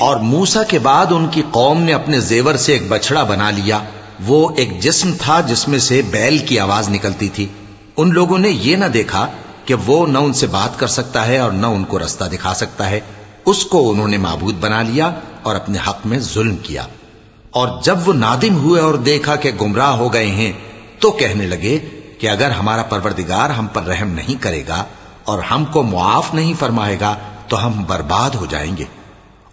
और मूसा के बाद उनकी कौम ने अपने जेवर से एक बछड़ा बना लिया वो एक जिस्म था जिसमें से बैल की आवाज निकलती थी उन लोगों ने ये न देखा कि वो न उनसे बात कर सकता है और न उनको रास्ता दिखा सकता है उसको उन्होंने माबूद बना लिया और अपने हक में जुल्म किया। और जब वो नादिम हुए और देखा कि गुमराह हो गए हैं तो कहने लगे कि अगर हमारा परवरदिगार हम पर रहम नहीं करेगा और हमको मुआफ नहीं फरमाएगा तो हम बर्बाद हो जाएँगे।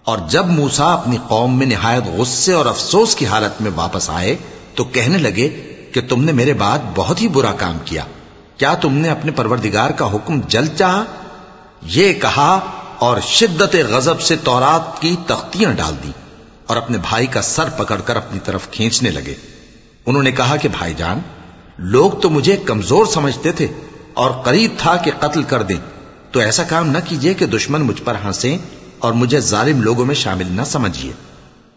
और जब मूसा अपनी कौम में निहायत गुस्से और अफसोस की हालत में वापस आए तो कहने लगे कि तुमने मेरे बाद बहुत ही बुरा काम किया। क्या तुमने अपने परवरदिगार का हुक्म जल चाहा? ये कहा और शिद्दत गजब से तौरात की तख्तियां डाल दी और अपने भाई का सर पकड़कर अपनी तरफ खींचने लगे उन्होंने कहा कि भाईजान लोग तो मुझे कमजोर समझते थे और करीब था कि कत्ल कर दें तो ऐसा काम न कीजिए कि दुश्मन मुझ पर हंसे और मुझे जालिम लोगों में शामिल न समझिए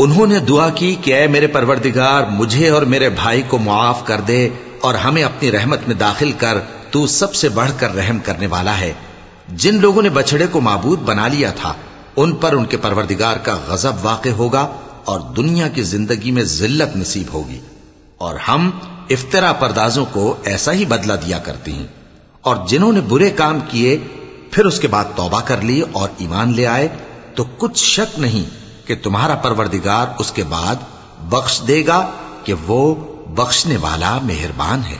उन्होंने दुआ की कि ऐ मेरे परवरदिगार, मुझे और मेरे भाई को मुआफ कर दे और हमें अपनी रहमत में दाखिल कर, तू सबसे बढ़कर रहम करने वाला है। जिन लोगों ने बछड़े को मबूद बना लिया था, उन पर उनके परवरदिगार का गजब वाक़ होगा और दुनिया की ज़िंदगी में जिल्लत नसीब होगी। और हम इफ्तरा परदाजों को ऐसा ही बदला दिया करते हैं। और जिन्होंने बुरे काम किए, फिर उसके बाद तौबा कर ली और ईमान ले आए तो कुछ शक नहीं कि तुम्हारा परवरदिगार उसके बाद बख्श देगा कि वो बख्शने वाला मेहरबान है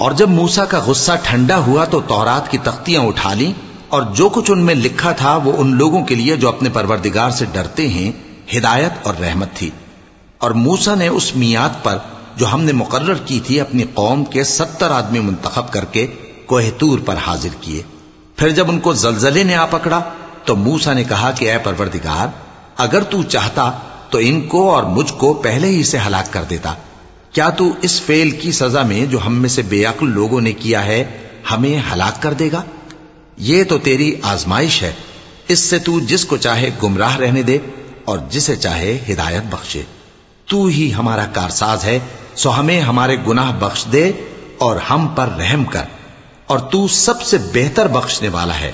और जब मूसा का गुस्सा ठंडा हुआ तो तौरात की तख्तियाँ उठा ली और जो कुछ उनमें लिखा था वो उन लोगों के लिए जो अपने परवरदिगार से डरते हैं, हिदायत और रहमत थी। और मूसा ने उस मियाद पर, जो हमने मुकर्र की थी, अपनी कौम के सत्तर आदमी मुंतखब करके कोहतूर पर हाजिर किए। फिर जब उनको जलजले ने आ पकड़ा तो मूसा ने कहा कि अय परवरदिगार, अगर तू चाहता तो इनको और मुझको पहले ही से हलाक कर देता। क्या तू इस फेल की सजा में जो हम में से बेअक्ल लोगों ने किया है हमें हलाक कर देगा ये तो तेरी आजमाइश है इससे तू जिसको चाहे गुमराह रहने दे और जिसे चाहे हिदायत बख्शे तू ही हमारा कारसाज है सो हमें हमारे गुनाह बख्श दे और हम पर रहम कर और तू सबसे बेहतर बख्शने वाला है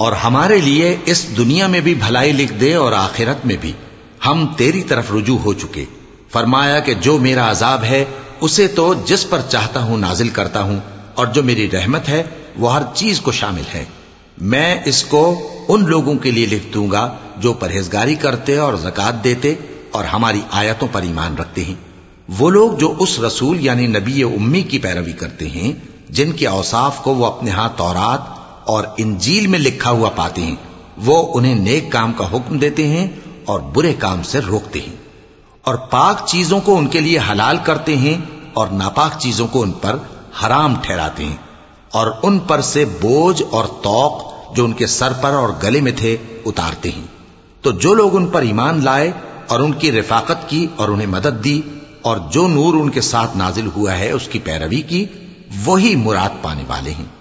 और हमारे लिए इस दुनिया में भी भलाई लिख दे और आखिरत में भी हम तेरी तरफ रुजू हो चुके फरमाया कि जो मेरा अजाब है उसे तो जिस पर चाहता हूं नाजिल करता हूं और जो मेरी रहमत है वो हर चीज़ को शामिल है। मैं इसको उन लोगों के लिए लिख दूँगा जो परहेजगारी करते और जक़ात देते और हमारी आयतों पर ईमान रखते हैं। वो लोग जो उस रसूल यानी नबी उम्मी की पैरवी करते हैं, जिनके औसाफ को वो अपने हाथ तौरात और इंजील में लिखा हुआ पाते हैं, वो उन्हें नेक काम का हुक्म देते हैं और बुरे काम से रोकते हैं। और पाक चीज़ों को उनके लिए हलाल करते हैं और नापाक चीज़ों को उन पर हराम ठहराते हैं। और उन पर से बोझ और तौक जो उनके सर पर और गले में थे उतारते हैं। तो जो लोग उन पर ईमान लाए और उनकी रिफाकत की और उन्हें मदद दी और जो नूर उनके साथ नाजिल हुआ है उसकी पैरवी की, वही मुराद पाने वाले हैं।